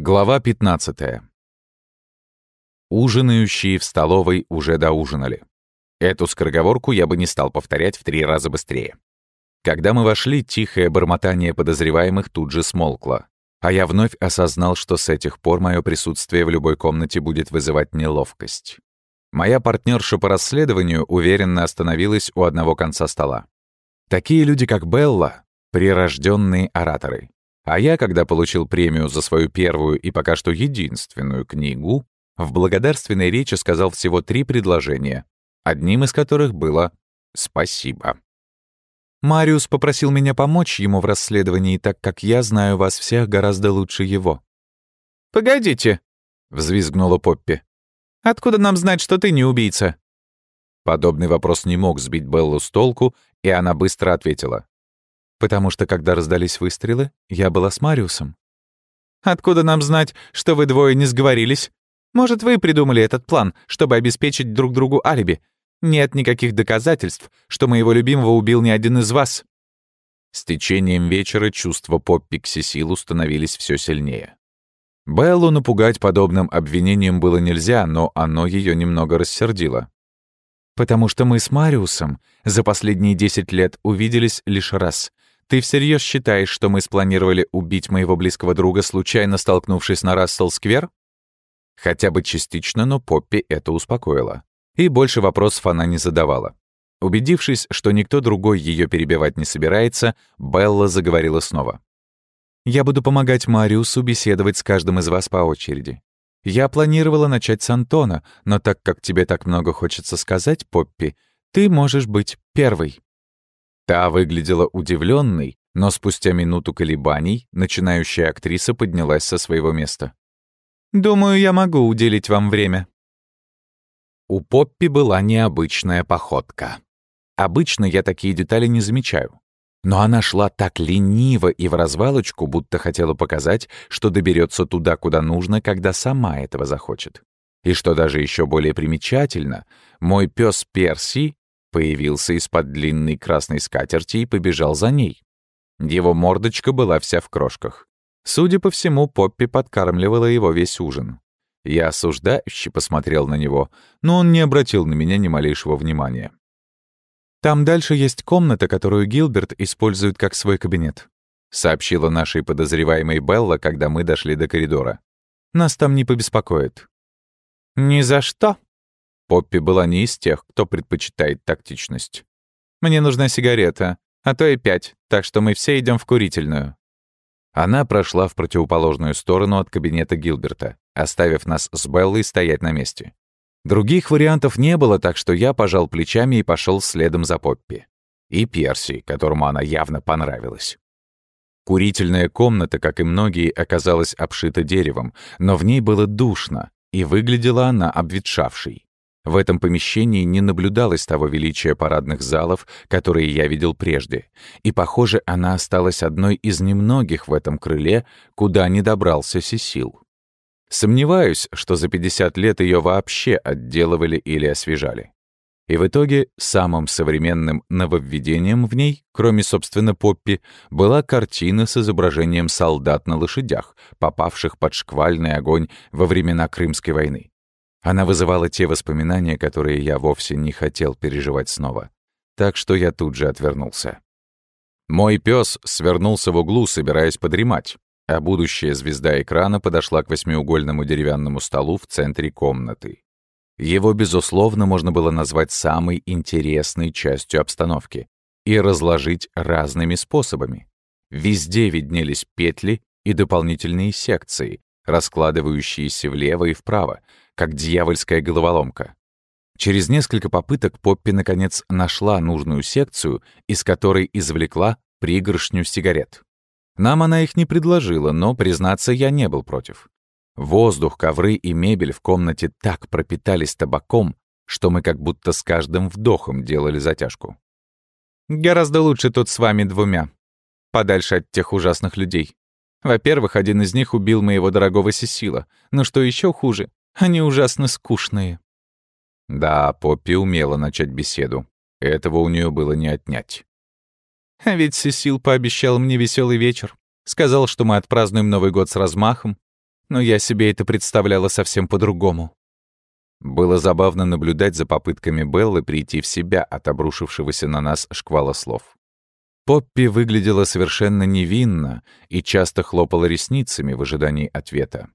Глава 15. Ужинающие в столовой уже доужинали. Эту скороговорку я бы не стал повторять в три раза быстрее. Когда мы вошли, тихое бормотание подозреваемых тут же смолкло. А я вновь осознал, что с этих пор мое присутствие в любой комнате будет вызывать неловкость. Моя партнерша по расследованию уверенно остановилась у одного конца стола. Такие люди, как Белла, — прирожденные ораторы. А я, когда получил премию за свою первую и пока что единственную книгу, в благодарственной речи сказал всего три предложения, одним из которых было «спасибо». Мариус попросил меня помочь ему в расследовании, так как я знаю вас всех гораздо лучше его. «Погодите», — взвизгнула Поппи. «Откуда нам знать, что ты не убийца?» Подобный вопрос не мог сбить Беллу с толку, и она быстро ответила потому что, когда раздались выстрелы, я была с Мариусом. «Откуда нам знать, что вы двое не сговорились? Может, вы придумали этот план, чтобы обеспечить друг другу алиби? Нет никаких доказательств, что моего любимого убил ни один из вас». С течением вечера чувства Поппи к Сесилу становились все сильнее. Беллу напугать подобным обвинением было нельзя, но оно ее немного рассердило. «Потому что мы с Мариусом за последние десять лет увиделись лишь раз, ты всерьез считаешь, что мы спланировали убить моего близкого друга, случайно столкнувшись на Рассел-сквер? Хотя бы частично, но Поппи это успокоило. И больше вопросов она не задавала. Убедившись, что никто другой ее перебивать не собирается, Белла заговорила снова. «Я буду помогать Мариусу беседовать с каждым из вас по очереди. Я планировала начать с Антона, но так как тебе так много хочется сказать, Поппи, ты можешь быть первой». Та выглядела удивленной, но спустя минуту колебаний начинающая актриса поднялась со своего места. «Думаю, я могу уделить вам время». У Поппи была необычная походка. Обычно я такие детали не замечаю. Но она шла так лениво и в развалочку, будто хотела показать, что доберется туда, куда нужно, когда сама этого захочет. И что даже еще более примечательно, мой пес Перси появился из-под длинной красной скатерти и побежал за ней. Его мордочка была вся в крошках. Судя по всему, Поппи подкармливала его весь ужин. Я осуждающе посмотрел на него, но он не обратил на меня ни малейшего внимания. «Там дальше есть комната, которую Гилберт использует как свой кабинет», сообщила нашей подозреваемой Белла, когда мы дошли до коридора. «Нас там не побеспокоит». «Ни за что», Поппи была не из тех, кто предпочитает тактичность. «Мне нужна сигарета, а то и пять, так что мы все идем в курительную». Она прошла в противоположную сторону от кабинета Гилберта, оставив нас с Беллой стоять на месте. Других вариантов не было, так что я пожал плечами и пошел следом за Поппи. И Перси, которому она явно понравилась. Курительная комната, как и многие, оказалась обшита деревом, но в ней было душно, и выглядела она обветшавшей. В этом помещении не наблюдалось того величия парадных залов, которые я видел прежде, и, похоже, она осталась одной из немногих в этом крыле, куда не добрался Сесил. Сомневаюсь, что за 50 лет ее вообще отделывали или освежали. И в итоге самым современным нововведением в ней, кроме, собственно, Поппи, была картина с изображением солдат на лошадях, попавших под шквальный огонь во времена Крымской войны. Она вызывала те воспоминания, которые я вовсе не хотел переживать снова. Так что я тут же отвернулся. Мой пес свернулся в углу, собираясь подремать, а будущая звезда экрана подошла к восьмиугольному деревянному столу в центре комнаты. Его, безусловно, можно было назвать самой интересной частью обстановки и разложить разными способами. Везде виднелись петли и дополнительные секции, раскладывающиеся влево и вправо, как дьявольская головоломка. Через несколько попыток Поппи, наконец, нашла нужную секцию, из которой извлекла пригоршню сигарет. Нам она их не предложила, но, признаться, я не был против. Воздух, ковры и мебель в комнате так пропитались табаком, что мы как будто с каждым вдохом делали затяжку. «Гораздо лучше тут с вами двумя. Подальше от тех ужасных людей. Во-первых, один из них убил моего дорогого Сесила, но что еще хуже, они ужасно скучные». Да, Поппи умела начать беседу. Этого у нее было не отнять. А ведь Сесил пообещал мне веселый вечер. Сказал, что мы отпразднуем Новый год с размахом. но я себе это представляла совсем по-другому». Было забавно наблюдать за попытками Беллы прийти в себя от обрушившегося на нас шквала слов. Поппи выглядела совершенно невинно и часто хлопала ресницами в ожидании ответа.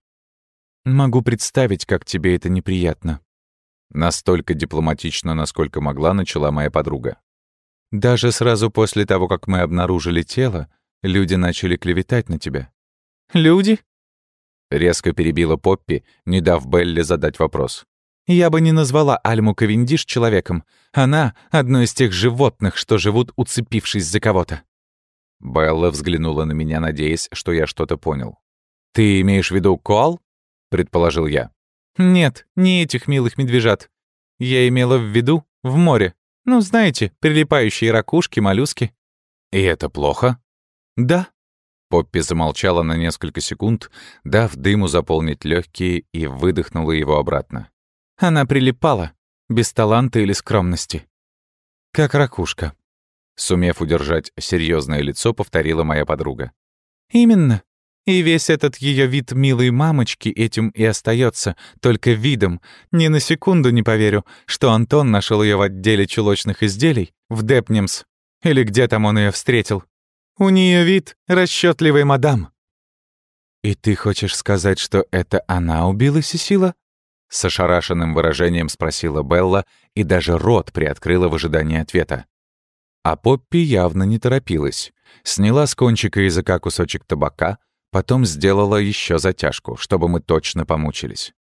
«Могу представить, как тебе это неприятно». Настолько дипломатично, насколько могла, начала моя подруга. «Даже сразу после того, как мы обнаружили тело, люди начали клеветать на тебя». «Люди?» Резко перебила Поппи, не дав Белле задать вопрос. Я бы не назвала Альму Кавендиш человеком. Она — одно из тех животных, что живут, уцепившись за кого-то». Белла взглянула на меня, надеясь, что я что-то понял. «Ты имеешь в виду коал?» — предположил я. «Нет, не этих милых медвежат. Я имела в виду в море. Ну, знаете, прилипающие ракушки, моллюски». «И это плохо?» «Да». Поппи замолчала на несколько секунд, дав дыму заполнить легкие и выдохнула его обратно. Она прилипала, без таланта или скромности. Как ракушка. Сумев удержать серьезное лицо, повторила моя подруга. Именно. И весь этот ее вид милой мамочки этим и остается, только видом. Ни на секунду не поверю, что Антон нашел ее в отделе чулочных изделий в Депнемс. Или где там он ее встретил. У нее вид расчетливый мадам. И ты хочешь сказать, что это она убила Сесила? С ошарашенным выражением спросила Белла и даже рот приоткрыла в ожидании ответа. А Поппи явно не торопилась. Сняла с кончика языка кусочек табака, потом сделала еще затяжку, чтобы мы точно помучились.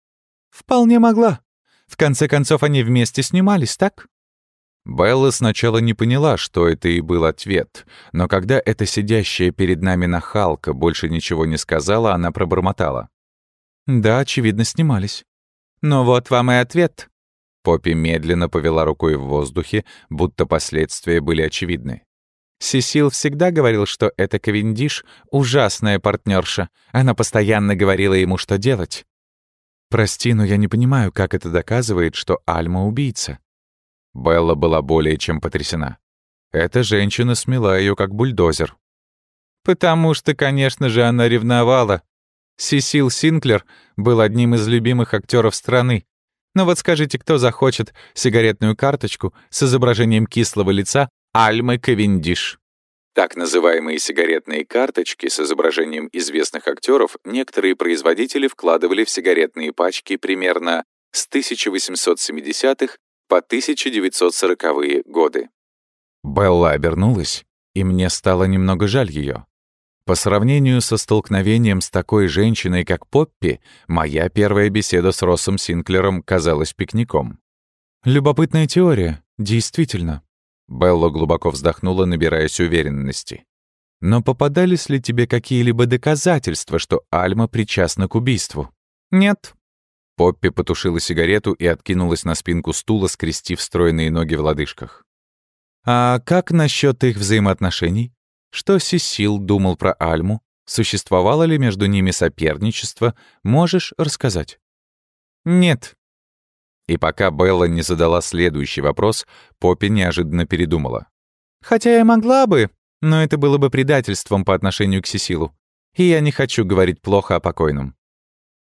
«Вполне могла. В конце концов, они вместе снимались, так?» Белла сначала не поняла, что это и был ответ, но когда эта сидящая перед нами нахалка больше ничего не сказала, она пробормотала. «Да, очевидно, снимались. «Ну вот вам и ответ». Поппи медленно повела рукой в воздухе, будто последствия были очевидны. Сесил всегда говорил, что эта Кавендиш — ужасная партнерша. Она постоянно говорила ему, что делать. «Прости, но я не понимаю, как это доказывает, что Альма — убийца». Белла была более чем потрясена. Эта женщина смела ее как бульдозер. «Потому что, конечно же, она ревновала. Сесил Синклер был одним из любимых актеров страны. Но вот скажите, кто захочет сигаретную карточку с изображением кислого лица Альмы Кавендиш? Так называемые сигаретные карточки с изображением известных актеров некоторые производители вкладывали в сигаретные пачки примерно с 1870-х по 1940-е годы. Белла обернулась, и мне стало немного жаль ее. По сравнению со столкновением с такой женщиной, как Поппи, моя первая беседа с Россом Синклером казалась пикником. «Любопытная теория, действительно». Белла глубоко вздохнула, набираясь уверенности. «Но попадались ли тебе какие-либо доказательства, что Альма причастна к убийству?» «Нет». Поппи потушила сигарету и откинулась на спинку стула, скрестив стройные ноги в лодыжках. «А как насчет их взаимоотношений? Что Сесил думал про Альму? Существовало ли между ними соперничество? Можешь рассказать? Нет. И пока Белла не задала следующий вопрос, Поппи неожиданно передумала. Хотя я могла бы, но это было бы предательством по отношению к Сесилу. И я не хочу говорить плохо о покойном.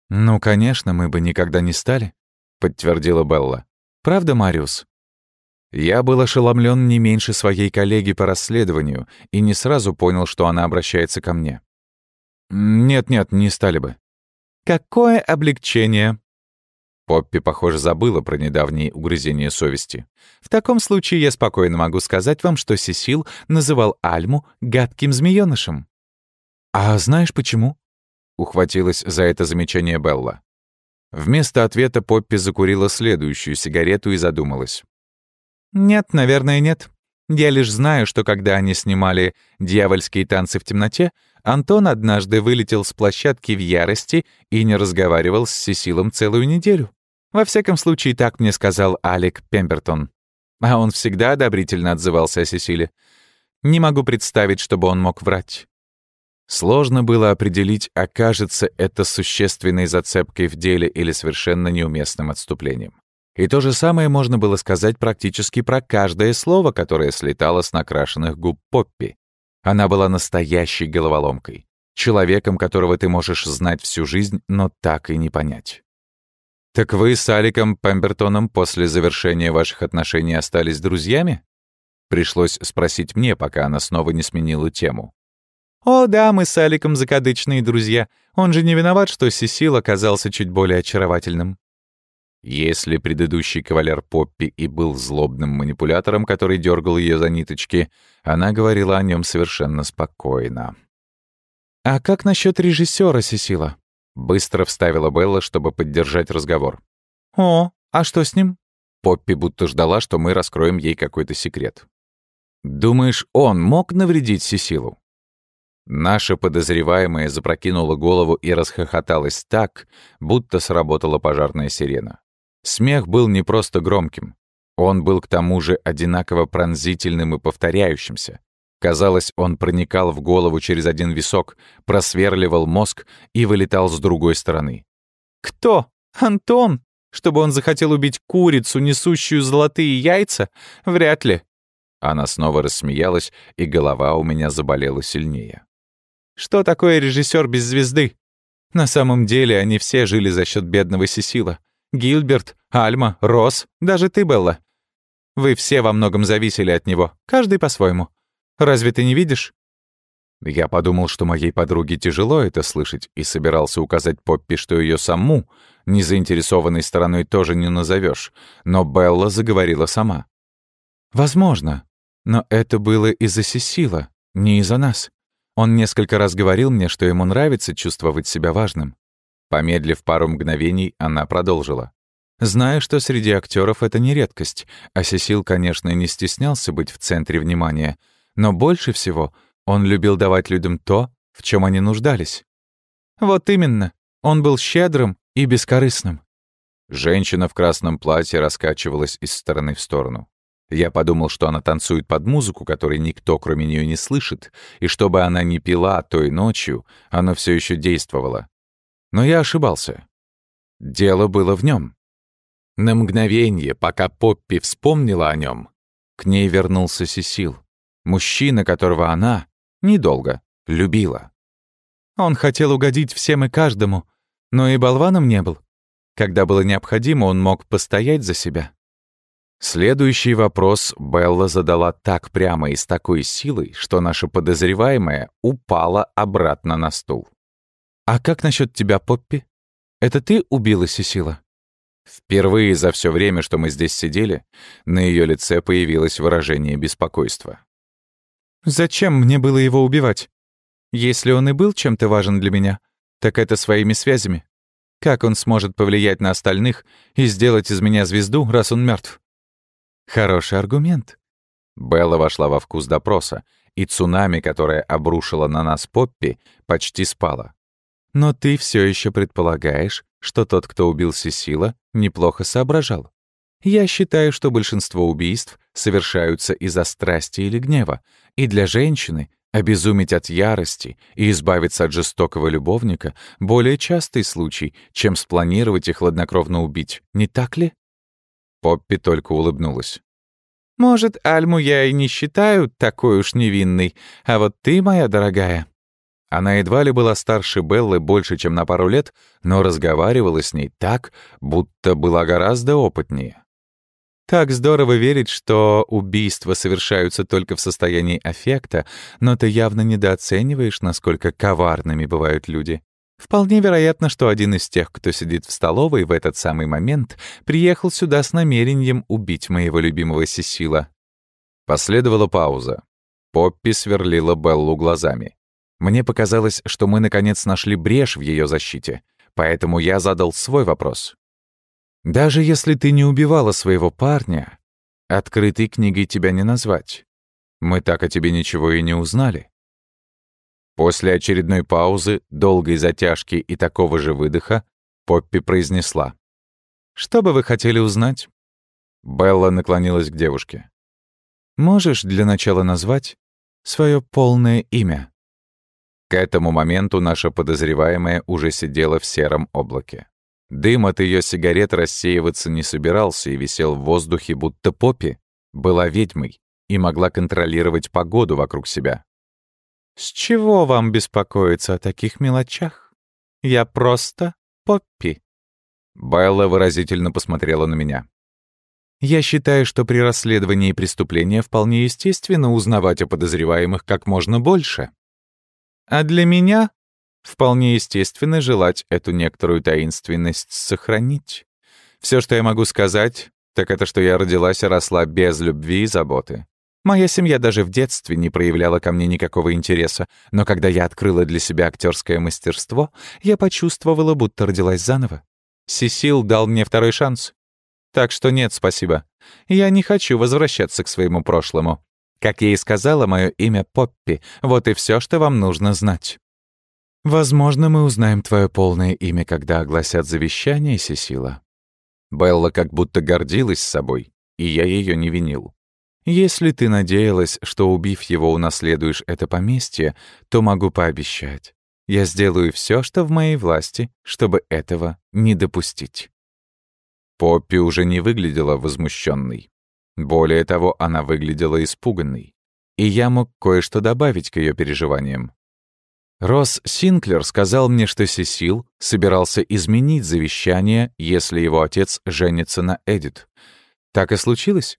«Ну, конечно, мы бы никогда не стали», — подтвердила Белла. «Правда, Мариус?» Я был ошеломлен не меньше своей коллеги по расследованию и не сразу понял, что она обращается ко мне. «Нет-нет, не стали бы». «Какое облегчение!» Поппи, похоже, забыла про недавние угрызения совести. «В таком случае я спокойно могу сказать вам, что Сесил называл Альму гадким змеёнышем». «А знаешь почему?» — ухватилась за это замечание Белла. Вместо ответа Поппи закурила следующую сигарету и задумалась. «Нет, наверное, нет. Я лишь знаю, что когда они снимали «Дьявольские танцы в темноте», Антон однажды вылетел с площадки в ярости и не разговаривал с Сесилом целую неделю. Во всяком случае, так мне сказал Алек Пембертон. А он всегда одобрительно отзывался о Сесиле. Не могу представить, чтобы он мог врать. Сложно было определить, окажется это существенной зацепкой в деле или совершенно неуместным отступлением. И то же самое можно было сказать практически про каждое слово, которое слетало с накрашенных губ Поппи. Она была настоящей головоломкой. человеком, которого ты можешь знать всю жизнь, но так и не понять. «Так вы с Аликом Пембертоном после завершения ваших отношений остались друзьями?» Пришлось спросить мне, пока она снова не сменила тему. «О, да, мы с Аликом закадычные друзья. Он же не виноват, что Сесил оказался чуть более очаровательным». Если предыдущий кавалер Поппи и был злобным манипулятором, который дергал ее за ниточки, она говорила о нем совершенно спокойно. «А как насчет режиссера Сесила?» Быстро вставила Белла, чтобы поддержать разговор. «О, а что с ним?» Поппи будто ждала, что мы раскроем ей какой-то секрет. «Думаешь, он мог навредить Сесилу?» Наша подозреваемая запрокинула голову и расхохоталась так, будто сработала пожарная сирена. Смех был не просто громким. Он был к тому же одинаково пронзительным и повторяющимся. Казалось, он проникал в голову через один висок, просверливал мозг и вылетал с другой стороны. «Кто? Антон? Чтобы он захотел убить курицу, несущую золотые яйца? Вряд ли». Она снова рассмеялась, и голова у меня заболела сильнее. «Что такое режиссер без звезды? На самом деле они все жили за счет бедного Сесила. Гилберт, Альма, Росс, даже ты, Белла. Вы все во многом зависели от него, каждый по-своему. Разве ты не видишь?» Я подумал, что моей подруге тяжело это слышать, и собирался указать Поппи, что ее саму незаинтересованной стороной тоже не назовешь, но Белла заговорила сама. «Возможно, но это было из-за Сесила, не из-за нас. Он несколько раз говорил мне, что ему нравится чувствовать себя важным. Помедлив пару мгновений, она продолжила. «Знаю, что среди актеров это не редкость, а Сесил, конечно, не стеснялся быть в центре внимания, но больше всего он любил давать людям то, в чем они нуждались. Вот именно, он был щедрым и бескорыстным». Женщина в красном платье раскачивалась из стороны в сторону. Я подумал, что она танцует под музыку, которой никто, кроме нее, не слышит, и чтобы она не пила той ночью, она все еще действовала. Но я ошибался. Дело было в нем. На мгновение, пока Поппи вспомнила о нем, к ней вернулся Сесил, мужчина, которого она, недолго, любила. Он хотел угодить всем и каждому, но и болваном не был. Когда было необходимо, он мог постоять за себя. Следующий вопрос Белла задала так прямо и с такой силой, что наша подозреваемая упала обратно на стул. «А как насчет тебя, Поппи? Это ты убила Сесила?» Впервые за все время, что мы здесь сидели, на ее лице появилось выражение беспокойства. «Зачем мне было его убивать? Если он и был чем-то важен для меня, так это своими связями. Как он сможет повлиять на остальных и сделать из меня звезду, раз он мертв? Хороший аргумент. Белла вошла во вкус допроса, и цунами, которое обрушило на нас Поппи, почти спала. Но ты все еще предполагаешь, что тот, кто убил Сесила, неплохо соображал. Я считаю, что большинство убийств совершаются из-за страсти или гнева, и для женщины обезуметь от ярости и избавиться от жестокого любовника — более частый случай, чем спланировать и хладнокровно убить, не так ли? Поппи только улыбнулась. «Может, Альму я и не считаю такой уж невинной, а вот ты, моя дорогая, она едва ли была старше Беллы больше, чем на пару лет, но разговаривала с ней так, будто была гораздо опытнее. Так здорово верить, что убийства совершаются только в состоянии аффекта, но ты явно недооцениваешь, насколько коварными бывают люди. Вполне вероятно, что один из тех, кто сидит в столовой в этот самый момент, приехал сюда с намерением убить моего любимого Сесила. Последовала пауза. Поппи сверлила Беллу глазами. Мне показалось, что мы наконец нашли брешь в ее защите, поэтому я задал свой вопрос. «Даже если ты не убивала своего парня, открытой книгой тебя не назвать. Мы так о тебе ничего и не узнали». После очередной паузы, долгой затяжки и такого же выдоха, Поппи произнесла. «Что бы вы хотели узнать?» Белла наклонилась к девушке. «Можешь для начала назвать свое полное имя?» К этому моменту наша подозреваемая уже сидела в сером облаке. Дым от ее сигарет рассеиваться не собирался и висел в воздухе, будто Поппи была ведьмой и могла контролировать погоду вокруг себя. «С чего вам беспокоиться о таких мелочах? Я просто Поппи». Белла выразительно посмотрела на меня. «Я считаю, что при расследовании преступления вполне естественно узнавать о подозреваемых как можно больше. А для меня вполне естественно желать эту некоторую таинственность сохранить. Все, что я могу сказать, так это что я родилась и росла без любви и заботы. Моя семья даже в детстве не проявляла ко мне никакого интереса, но когда я открыла для себя актерское мастерство, я почувствовала, будто родилась заново. Сесил дал мне второй шанс. Так что нет, спасибо. Я не хочу возвращаться к своему прошлому. Как я и сказала, мое имя Поппи. Вот и все, что вам нужно знать. Возможно, мы узнаем твое полное имя, когда огласят завещание, Сесила. Белла как будто гордилась собой, и я ее не винил. Если ты надеялась, что, убив его, унаследуешь это поместье, то могу пообещать. Я сделаю все, что в моей власти, чтобы этого не допустить. Поппи уже не выглядела возмущенной. Более того, она выглядела испуганной. И я мог кое-что добавить к ее переживаниям. Росс Синклер сказал мне, что Сесил собирался изменить завещание, если его отец женится на Эдит. Так и случилось?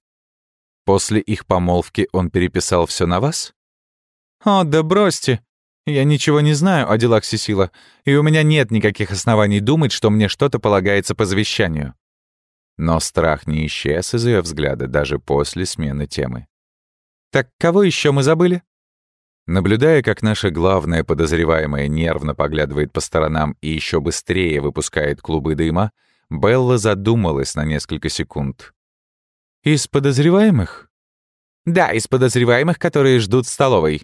После их помолвки он переписал все на вас? О, да бросьте. Я ничего не знаю о делах Сесила, и у меня нет никаких оснований думать, что мне что-то полагается по завещанию. Но страх не исчез из ее взгляда даже после смены темы. Так кого еще мы забыли? Наблюдая, как наша главная подозреваемая нервно поглядывает по сторонам и еще быстрее выпускает клубы дыма, Белла задумалась на несколько секунд. «Из подозреваемых?» «Да, из подозреваемых, которые ждут в столовой.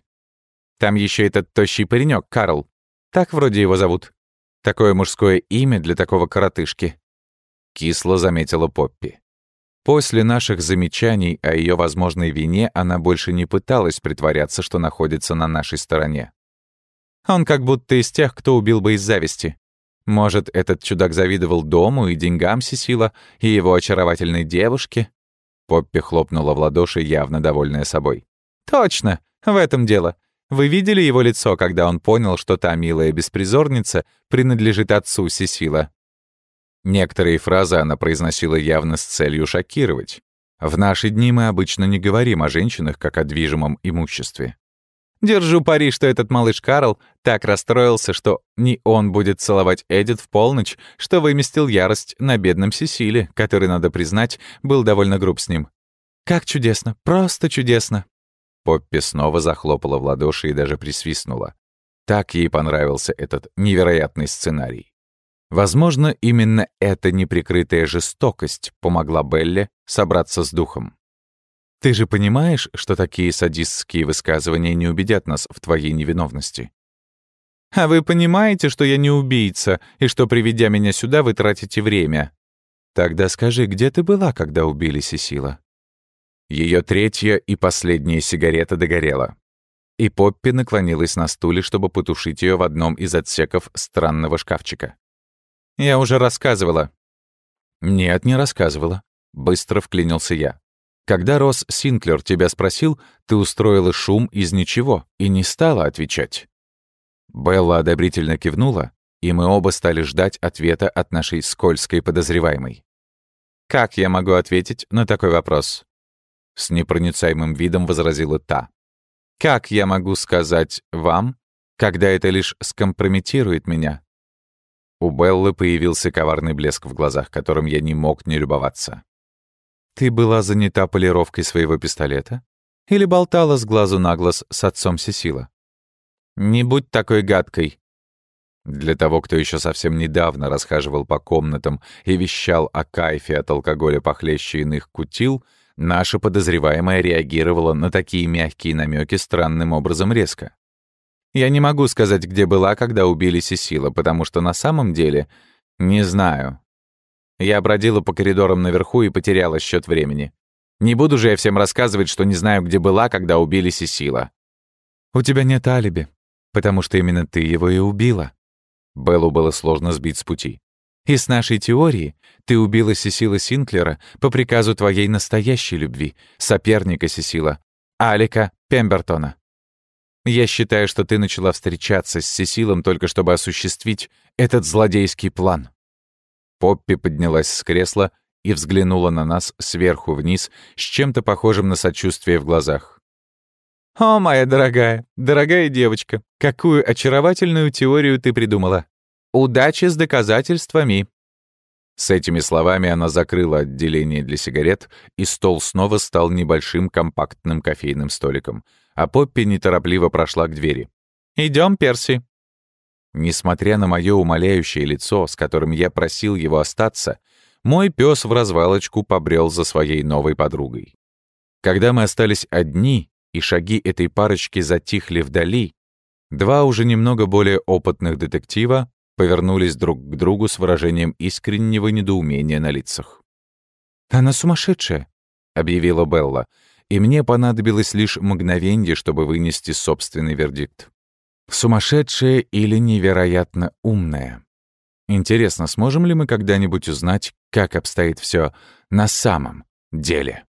Там еще этот тощий паренек, Карл. Так вроде его зовут. Такое мужское имя для такого коротышки». Кисло заметила Поппи. После наших замечаний о ее возможной вине она больше не пыталась притворяться, что находится на нашей стороне. Он как будто из тех, кто убил бы из зависти. Может, этот чудак завидовал дому и деньгам Сесила, и его очаровательной девушке? Поппи хлопнула в ладоши, явно довольная собой. «Точно! В этом дело. Вы видели его лицо, когда он понял, что та милая беспризорница принадлежит отцу Сесила?» Некоторые фразы она произносила явно с целью шокировать. В наши дни мы обычно не говорим о женщинах как о движимом имуществе. Держу пари, что этот малыш Карл так расстроился, что не он будет целовать Эдит в полночь, что выместил ярость на бедном Сесиле, который, надо признать, был довольно груб с ним. Как чудесно, просто чудесно. Поппи снова захлопала в ладоши и даже присвистнула. Так ей понравился этот невероятный сценарий. Возможно, именно эта неприкрытая жестокость помогла Белле собраться с духом. Ты же понимаешь, что такие садистские высказывания не убедят нас в твоей невиновности? А вы понимаете, что я не убийца, и что, приведя меня сюда, вы тратите время? Тогда скажи, где ты была, когда убили Сесила? Ее третья и последняя сигарета догорела. И Поппи наклонилась на стуле, чтобы потушить ее в одном из отсеков странного шкафчика. «Я уже рассказывала». «Нет, не рассказывала», — быстро вклинился я. Когда Росс Синклер тебя спросил, ты устроила шум из ничего и не стала отвечать. Белла одобрительно кивнула, и мы оба стали ждать ответа от нашей скользкой подозреваемой. «Как я могу ответить на такой вопрос?» С непроницаемым видом возразила та. «Как я могу сказать вам, когда это лишь скомпрометирует меня?» У Беллы появился коварный блеск в глазах, которым я не мог не любоваться. Ты была занята полировкой своего пистолета? Или болтала с глазу на глаз с отцом Сесила? Не будь такой гадкой. Для того, кто еще совсем недавно расхаживал по комнатам и вещал о кайфе от алкоголя похлеще иных кутил, наша подозреваемая реагировала на такие мягкие намеки странным образом резко. Я не могу сказать, где была, когда убили Сесила, потому что на самом деле не знаю. Я бродила по коридорам наверху и потеряла счет времени. Не буду же я всем рассказывать, что не знаю, где была, когда убили Сесила. У тебя нет алиби, потому что именно ты его и убила. Беллу было сложно сбить с пути. И с нашей теории ты убила Сесила Синклера по приказу твоей настоящей любви, соперника Сесила, Алика Пембертона. Я считаю, что ты начала встречаться с Сесилом только чтобы осуществить этот злодейский план». Поппи поднялась с кресла и взглянула на нас сверху вниз с чем-то похожим на сочувствие в глазах. «О, моя дорогая, дорогая девочка, какую очаровательную теорию ты придумала. Удачи с доказательствами!» С этими словами она закрыла отделение для сигарет, и стол снова стал небольшим компактным кофейным столиком, а Поппи неторопливо прошла к двери. «Идем, Перси!» Несмотря на мое умоляющее лицо, с которым я просил его остаться, мой пес в развалочку побрел за своей новой подругой. Когда мы остались одни, и шаги этой парочки затихли вдали, два уже немного более опытных детектива повернулись друг к другу с выражением искреннего недоумения на лицах. «Она сумасшедшая», — объявила Белла, и мне понадобилось лишь мгновенье, чтобы вынести собственный вердикт. «Сумасшедшая или невероятно умная?» Интересно, сможем ли мы когда-нибудь узнать, как обстоит все на самом деле?